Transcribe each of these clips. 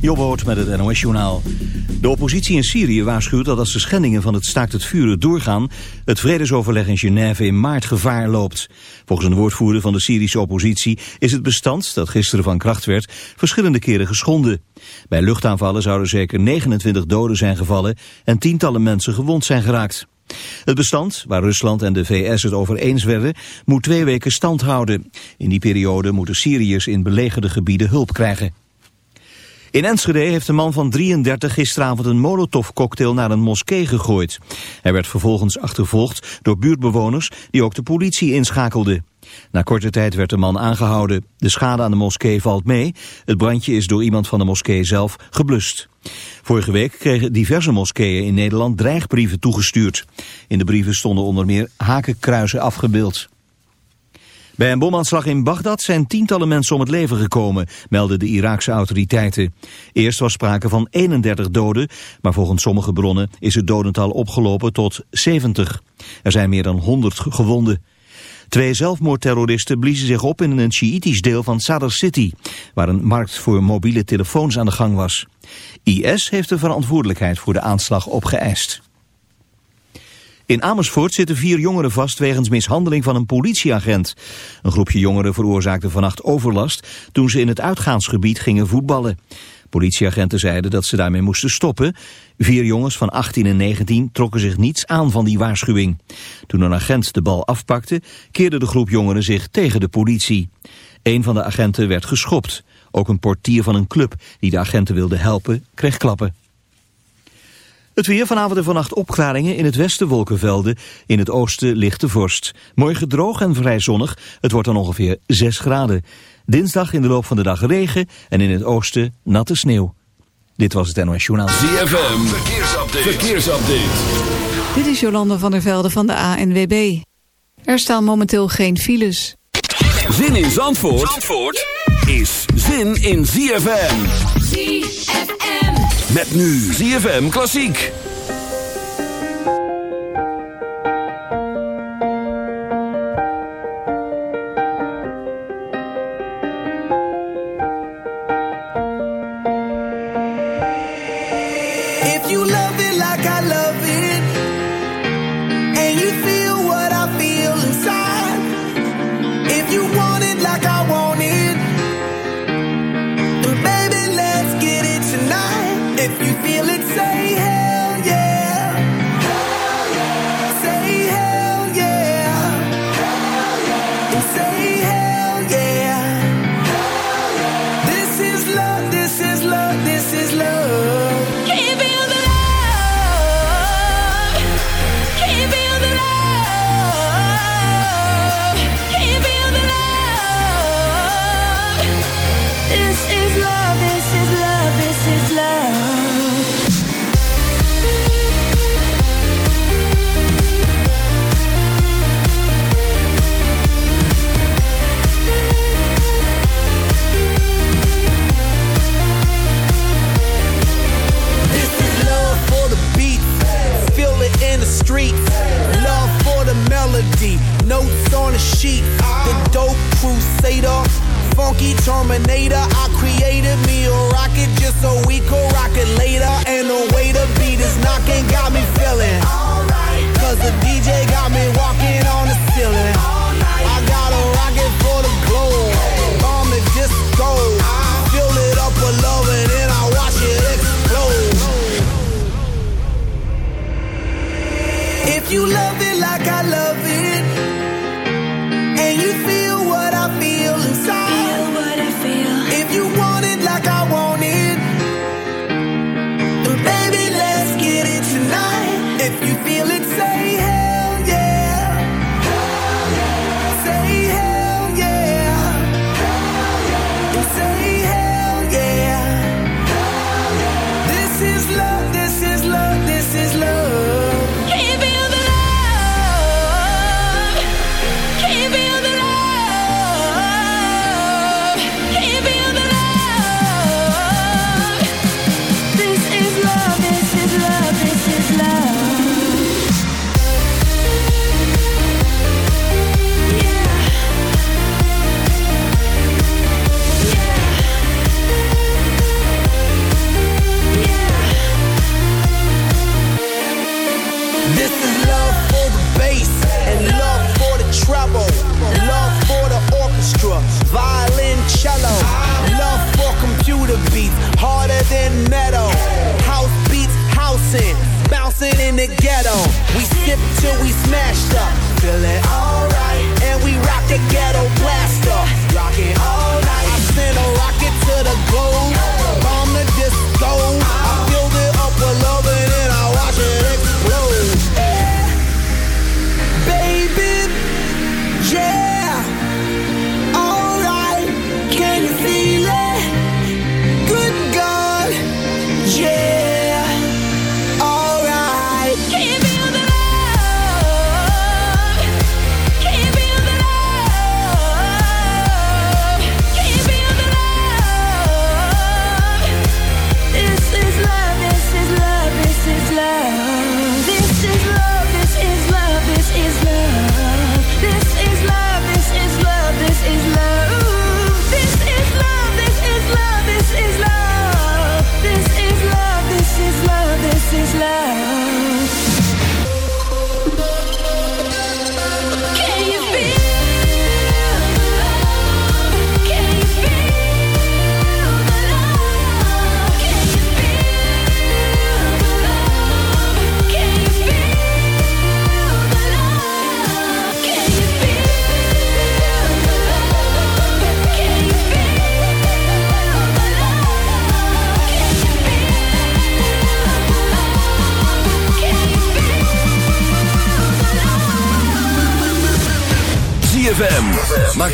Jobboot met het NOS Journaal. De oppositie in Syrië waarschuwt dat als de schendingen van het staakt het vuren doorgaan... het vredesoverleg in Genève in maart gevaar loopt. Volgens een woordvoerder van de Syrische oppositie is het bestand... dat gisteren van kracht werd, verschillende keren geschonden. Bij luchtaanvallen zouden zeker 29 doden zijn gevallen... en tientallen mensen gewond zijn geraakt. Het bestand, waar Rusland en de VS het over eens werden, moet twee weken stand houden. In die periode moeten Syriërs in belegerde gebieden hulp krijgen. In Enschede heeft een man van 33 gisteravond een molotovcocktail naar een moskee gegooid. Hij werd vervolgens achtervolgd door buurtbewoners die ook de politie inschakelden. Na korte tijd werd de man aangehouden. De schade aan de moskee valt mee. Het brandje is door iemand van de moskee zelf geblust. Vorige week kregen diverse moskeeën in Nederland dreigbrieven toegestuurd. In de brieven stonden onder meer hakenkruisen afgebeeld. Bij een bomaanslag in Bagdad zijn tientallen mensen om het leven gekomen, melden de Iraakse autoriteiten. Eerst was sprake van 31 doden, maar volgens sommige bronnen is het dodental opgelopen tot 70. Er zijn meer dan 100 gewonden. Twee zelfmoordterroristen bliezen zich op in een Sjiitisch deel van Sadr City, waar een markt voor mobiele telefoons aan de gang was. IS heeft de verantwoordelijkheid voor de aanslag opgeëist. In Amersfoort zitten vier jongeren vast wegens mishandeling van een politieagent. Een groepje jongeren veroorzaakte vannacht overlast toen ze in het uitgaansgebied gingen voetballen. Politieagenten zeiden dat ze daarmee moesten stoppen. Vier jongens van 18 en 19 trokken zich niets aan van die waarschuwing. Toen een agent de bal afpakte, keerde de groep jongeren zich tegen de politie. Een van de agenten werd geschopt. Ook een portier van een club die de agenten wilde helpen, kreeg klappen. Het weer vanavond en vannacht opklaringen in het westen wolkenvelden. In het oosten lichte vorst. Morgen droog en vrij zonnig. Het wordt dan ongeveer 6 graden. Dinsdag in de loop van de dag regen en in het oosten natte sneeuw. Dit was het NOS Journaal. ZFM, verkeersupdate. verkeersupdate. Dit is Jolande van der Velde van de ANWB. Er staan momenteel geen files. Zin in Zandvoort, Zandvoort is zin in ZFM. ZFM. Met nu ZFM Klassiek. Terminator, I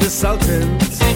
the Sultans.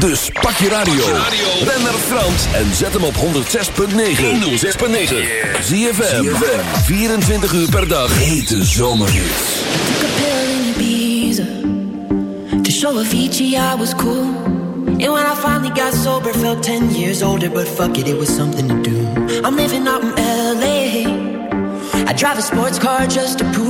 Dus pak je radio. Ben naar Frans en zet hem op 106.9. 106.9. Zie je 24 uur per dag. Hete zomerhits. Took a pill in Ibiza. To show Fiji I was cool. And when I finally got sober, felt 10 years older. But fuck it, it was something to do. I'm living out in L.A. I drive a sports car just to prove.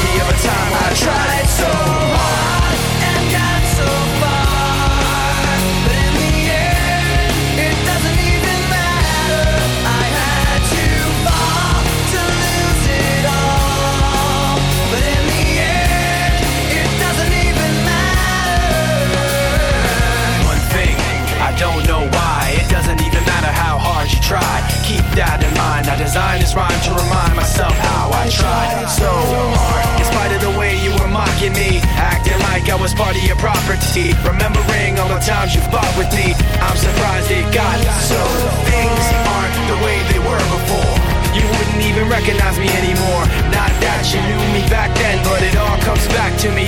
of a time I tried so property. Remembering all the times you fought with me, I'm surprised it got so. Things aren't the way they were before. You wouldn't even recognize me anymore. Not that you knew me back then, but it all comes back to me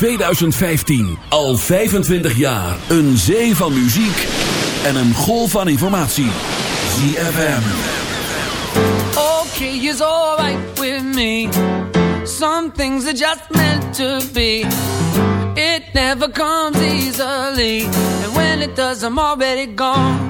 2015. Al 25 jaar. Een zee van muziek en een golf van informatie. ZFM. Okay, is alright with me. Some things are just meant to be. It never comes easily. And when it does, I'm already gone.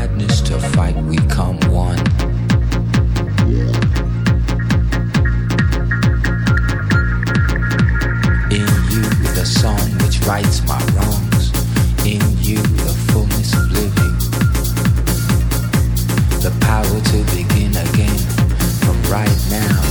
fight? We come one. In you, the song which my wrongs. In you, the fullness of living. The power to begin again from right now.